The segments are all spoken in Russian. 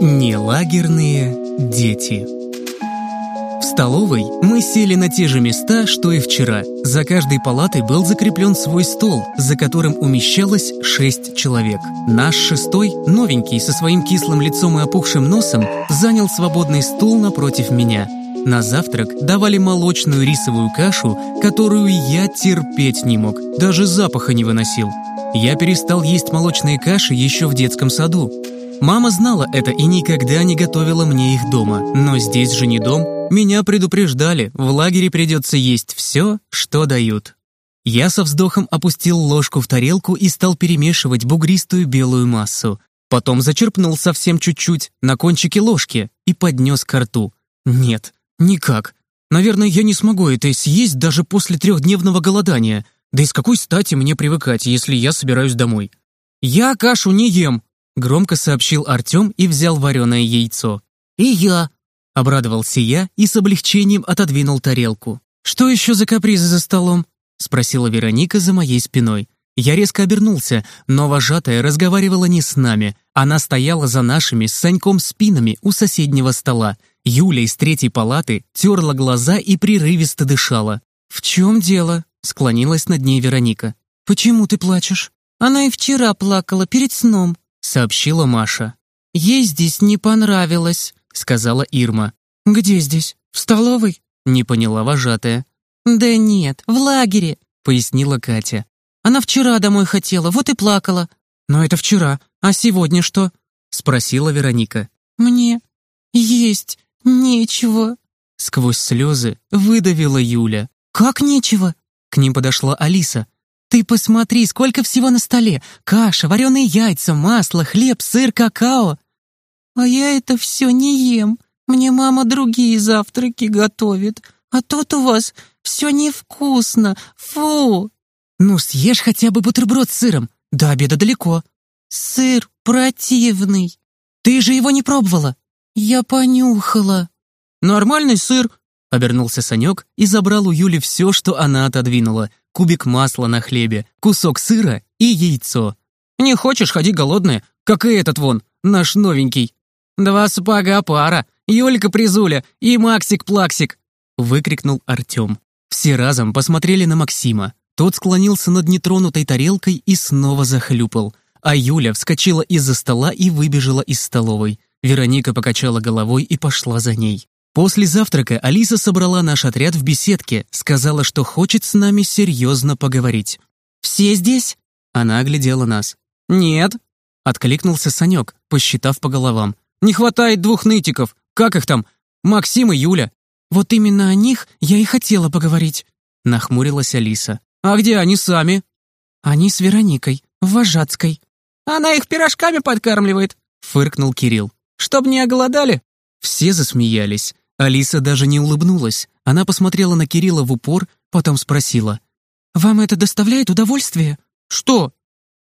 Нелагерные дети В столовой мы сели на те же места, что и вчера. За каждой палатой был закреплен свой стол, за которым умещалось шесть человек. Наш шестой, новенький, со своим кислым лицом и опухшим носом, занял свободный стул напротив меня. На завтрак давали молочную рисовую кашу, которую я терпеть не мог, даже запаха не выносил. Я перестал есть молочные каши еще в детском саду. Мама знала это и никогда не готовила мне их дома. Но здесь же не дом. Меня предупреждали, в лагере придется есть все, что дают. Я со вздохом опустил ложку в тарелку и стал перемешивать бугристую белую массу. Потом зачерпнул совсем чуть-чуть на кончике ложки и поднес ко рту. Нет, никак. Наверное, я не смогу это съесть даже после трехдневного голодания. Да и с какой стати мне привыкать, если я собираюсь домой? Я кашу не ем, Громко сообщил Артем и взял вареное яйцо. «И я!» — обрадовался я и с облегчением отодвинул тарелку. «Что еще за капризы за столом?» — спросила Вероника за моей спиной. Я резко обернулся, но вожатая разговаривала не с нами. Она стояла за нашими с Саньком спинами у соседнего стола. Юля из третьей палаты терла глаза и прерывисто дышала. «В чем дело?» — склонилась над ней Вероника. «Почему ты плачешь?» «Она и вчера плакала перед сном», сообщила Маша. «Ей здесь не понравилось», — сказала Ирма. «Где здесь? В столовой?» — не поняла вожатая. «Да нет, в лагере», — пояснила Катя. «Она вчера домой хотела, вот и плакала». «Но это вчера, а сегодня что?» — спросила Вероника. «Мне есть нечего», — сквозь слезы выдавила Юля. «Как нечего?» К ним подошла Алиса. Ты посмотри, сколько всего на столе. Каша, вареные яйца, масло, хлеб, сыр, какао. А я это все не ем. Мне мама другие завтраки готовит. А тут у вас все невкусно. Фу. Ну, съешь хотя бы бутерброд с сыром. До обеда далеко. Сыр противный. Ты же его не пробовала. Я понюхала. Нормальный сыр, обернулся Санек и забрал у Юли все, что она отодвинула — кубик масла на хлебе, кусок сыра и яйцо. «Не хочешь, ходи голодная, как и этот вон, наш новенький». «Два сапога пара, Юлька-призуля и Максик-плаксик!» выкрикнул Артем. Все разом посмотрели на Максима. Тот склонился над нетронутой тарелкой и снова захлюпал. А Юля вскочила из-за стола и выбежала из столовой. Вероника покачала головой и пошла за ней. После завтрака Алиса собрала наш отряд в беседке, сказала, что хочет с нами серьезно поговорить. «Все здесь?» Она оглядела нас. «Нет», — откликнулся Санек, посчитав по головам. «Не хватает двух нытиков. Как их там? Максим и Юля». «Вот именно о них я и хотела поговорить», — нахмурилась Алиса. «А где они сами?» «Они с Вероникой, в Вожатской». «Она их пирожками подкармливает», — фыркнул Кирилл. «Чтоб не оголодали?» Все засмеялись. Алиса даже не улыбнулась. Она посмотрела на Кирилла в упор, потом спросила. «Вам это доставляет удовольствие?» «Что?»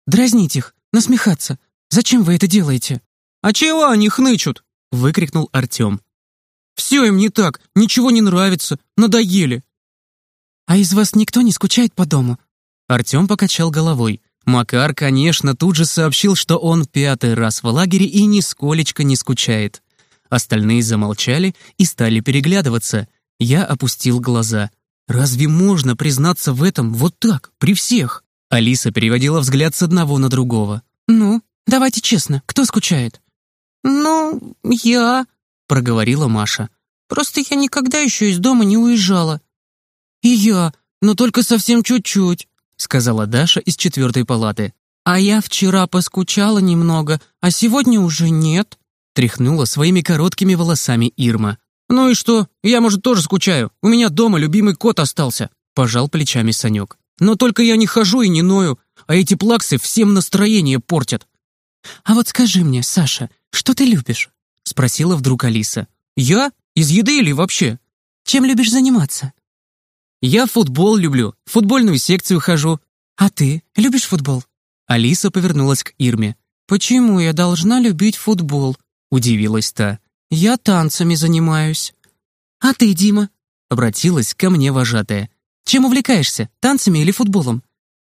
«Дразнить их, насмехаться. Зачем вы это делаете?» «А чего они хнычут?» — выкрикнул Артем. «Все им не так, ничего не нравится, надоели». «А из вас никто не скучает по дому?» Артем покачал головой. Макар, конечно, тут же сообщил, что он пятый раз в лагере и нисколечко не скучает. Остальные замолчали и стали переглядываться. Я опустил глаза. «Разве можно признаться в этом вот так, при всех?» Алиса переводила взгляд с одного на другого. «Ну, давайте честно, кто скучает?» «Ну, я», — проговорила Маша. «Просто я никогда еще из дома не уезжала». «И я, но только совсем чуть-чуть», — сказала Даша из четвертой палаты. «А я вчера поскучала немного, а сегодня уже нет», Тряхнула своими короткими волосами Ирма. «Ну и что? Я, может, тоже скучаю. У меня дома любимый кот остался», — пожал плечами Санек. «Но только я не хожу и не ною, а эти плаксы всем настроение портят». «А вот скажи мне, Саша, что ты любишь?» — спросила вдруг Алиса. «Я? Из еды или вообще?» «Чем любишь заниматься?» «Я футбол люблю, в футбольную секцию хожу». «А ты любишь футбол?» Алиса повернулась к Ирме. «Почему я должна любить футбол?» — удивилась та. «Я танцами занимаюсь». «А ты, Дима?» — обратилась ко мне вожатая. «Чем увлекаешься, танцами или футболом?»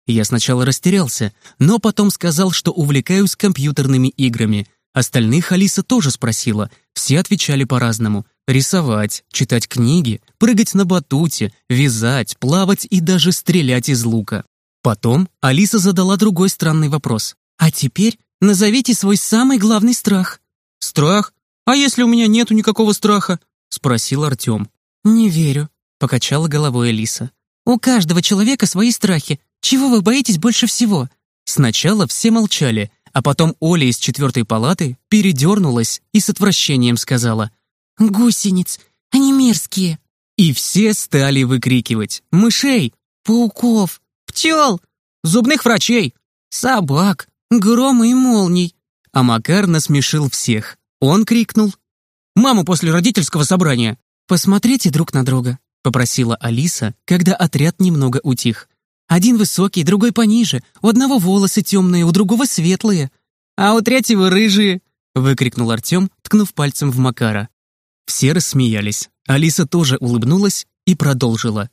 Я сначала растерялся, но потом сказал, что увлекаюсь компьютерными играми. Остальных Алиса тоже спросила. Все отвечали по-разному. Рисовать, читать книги, прыгать на батуте, вязать, плавать и даже стрелять из лука. Потом Алиса задала другой странный вопрос. «А теперь назовите свой самый главный страх». «Страх? А если у меня нету никакого страха?» — спросил Артем. «Не верю», — покачала головой Алиса. «У каждого человека свои страхи. Чего вы боитесь больше всего?» Сначала все молчали, а потом Оля из четвертой палаты передернулась и с отвращением сказала «Гусениц, они мерзкие». И все стали выкрикивать «Мышей! Пауков! Пчел! Зубных врачей! Собак! Грома и молний!» А Макар насмешил всех. Он крикнул «Маму после родительского собрания!» «Посмотрите друг на друга», — попросила Алиса, когда отряд немного утих. Один высокий, другой пониже. У одного волосы темные, у другого светлые. А у третьего рыжие!» — выкрикнул Артем, ткнув пальцем в Макара. Все рассмеялись. Алиса тоже улыбнулась и продолжила.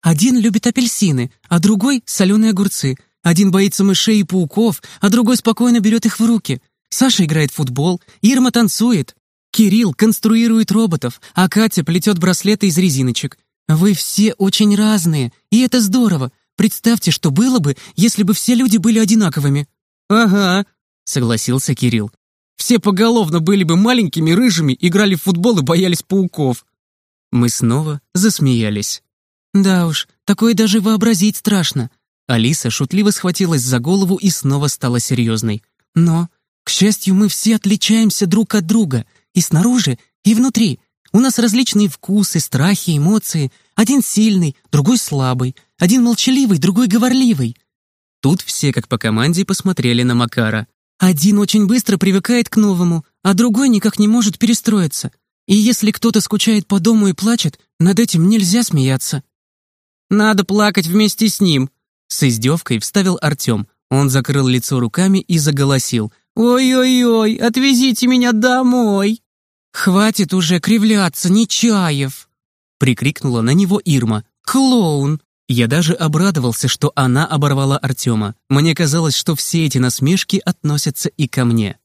«Один любит апельсины, а другой — соленые огурцы. Один боится мышей и пауков, а другой спокойно берет их в руки. Саша играет в футбол, Ирма танцует. Кирилл конструирует роботов, а Катя плетет браслеты из резиночек. Вы все очень разные, и это здорово. Представьте, что было бы, если бы все люди были одинаковыми». «Ага», — согласился Кирилл. «Все поголовно были бы маленькими, рыжими, играли в футбол и боялись пауков». Мы снова засмеялись. «Да уж, такое даже вообразить страшно». Алиса шутливо схватилась за голову и снова стала серьезной. «Но, к счастью, мы все отличаемся друг от друга, и снаружи, и внутри. У нас различные вкусы, страхи, эмоции. Один сильный, другой слабый. Один молчаливый, другой говорливый. Тут все, как по команде, посмотрели на Макара. Один очень быстро привыкает к новому, а другой никак не может перестроиться. И если кто-то скучает по дому и плачет, над этим нельзя смеяться. «Надо плакать вместе с ним», — с издевкой вставил Артем. Он закрыл лицо руками и заголосил. «Ой-ой-ой, отвезите меня домой!» «Хватит уже кривляться, Нечаев!» Прикрикнула на него Ирма. «Клоун!» Я даже обрадовался, что она оборвала Артема. Мне казалось, что все эти насмешки относятся и ко мне.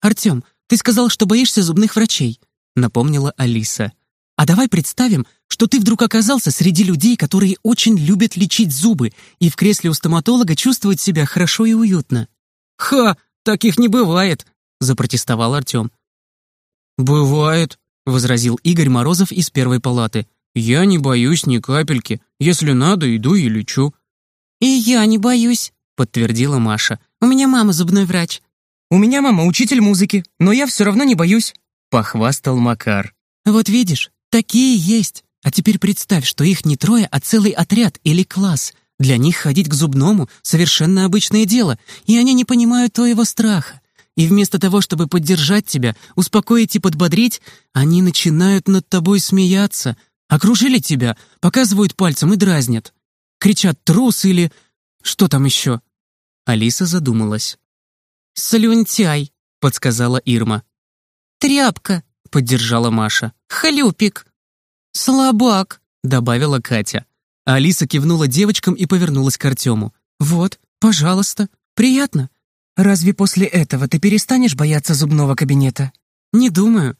«Артем, ты сказал, что боишься зубных врачей», — напомнила Алиса. «А давай представим, что ты вдруг оказался среди людей, которые очень любят лечить зубы и в кресле у стоматолога чувствуют себя хорошо и уютно». «Ха, таких не бывает», — запротестовал Артем. «Бывает», — возразил Игорь Морозов из первой палаты. «Я не боюсь ни капельки. Если надо, иду и лечу». «И я не боюсь», — подтвердила Маша. «У меня мама зубной врач». «У меня мама учитель музыки, но я все равно не боюсь», — похвастал Макар. «Вот видишь, такие есть. А теперь представь, что их не трое, а целый отряд или класс. Для них ходить к зубному — совершенно обычное дело, и они не понимают твоего страха. И вместо того, чтобы поддержать тебя, успокоить и подбодрить, они начинают над тобой смеяться, окружили тебя, показывают пальцем и дразнят. Кричат «трус» или что там еще? Алиса задумалась. «Слюнтяй», — подсказала Ирма. «Тряпка», — поддержала Маша. «Хлюпик». «Слабак», — добавила Катя. Алиса кивнула девочкам и повернулась к Артему. «Вот, пожалуйста, приятно. Разве после этого ты перестанешь бояться зубного кабинета? Не думаю.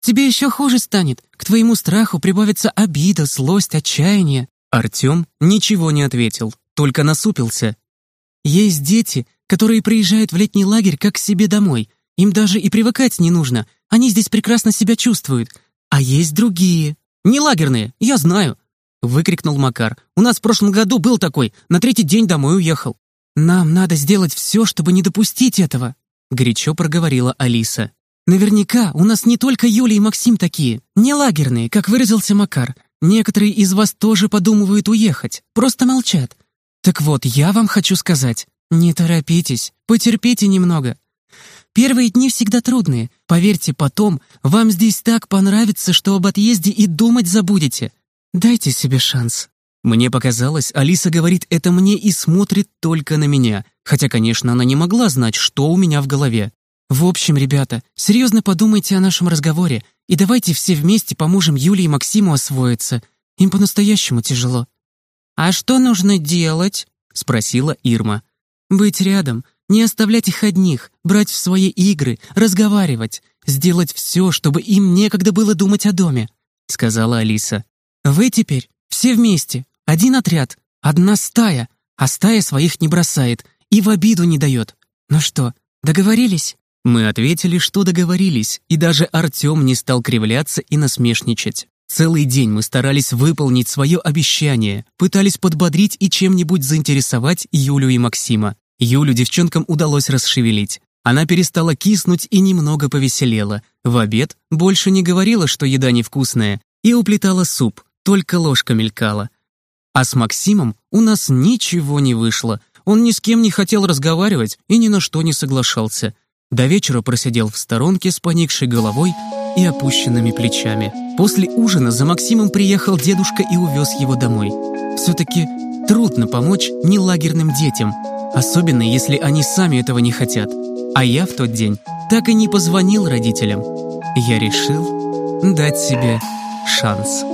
Тебе еще хуже станет. К твоему страху прибавится обида, злость, отчаяние. Артем ничего не ответил, только насупился. Есть дети, которые приезжают в летний лагерь как к себе домой. Им даже и привыкать не нужно. Они здесь прекрасно себя чувствуют. А есть другие. Не лагерные, я знаю. Выкрикнул Макар. У нас в прошлом году был такой, на третий день домой уехал. «Нам надо сделать все, чтобы не допустить этого», — горячо проговорила Алиса. «Наверняка у нас не только Юля и Максим такие, не лагерные, как выразился Макар. Некоторые из вас тоже подумывают уехать, просто молчат. Так вот, я вам хочу сказать, не торопитесь, потерпите немного. Первые дни всегда трудные. Поверьте, потом вам здесь так понравится, что об отъезде и думать забудете. Дайте себе шанс». Мне показалось, Алиса говорит это мне и смотрит только на меня, хотя, конечно, она не могла знать, что у меня в голове. В общем, ребята, серьезно подумайте о нашем разговоре и давайте все вместе поможем Юле и Максиму освоиться. Им по-настоящему тяжело. «А что нужно делать?» — спросила Ирма. «Быть рядом. не оставлять их одних, брать в свои игры, разговаривать, сделать все, чтобы им некогда было думать о доме», — сказала Алиса. «Вы теперь все вместе, один отряд, одна стая, а стая своих не бросает и в обиду не дает. Ну что, договорились?» Мы ответили, что договорились, и даже Артем не стал кривляться и насмешничать. Целый день мы старались выполнить свое обещание, пытались подбодрить и чем-нибудь заинтересовать Юлю и Максима. Юлю девчонкам удалось расшевелить. Она перестала киснуть и немного повеселела. В обед больше не говорила, что еда невкусная, и уплетала суп, только ложка мелькала. А с Максимом у нас ничего не вышло. Он ни с кем не хотел разговаривать и ни на что не соглашался. До вечера просидел в сторонке с поникшей головой и опущенными плечами. После ужина за Максимом приехал дедушка и увез его домой. Все-таки трудно помочь нелагерным детям, особенно если они сами этого не хотят. А я в тот день так и не позвонил родителям. Я решил дать себе шанс.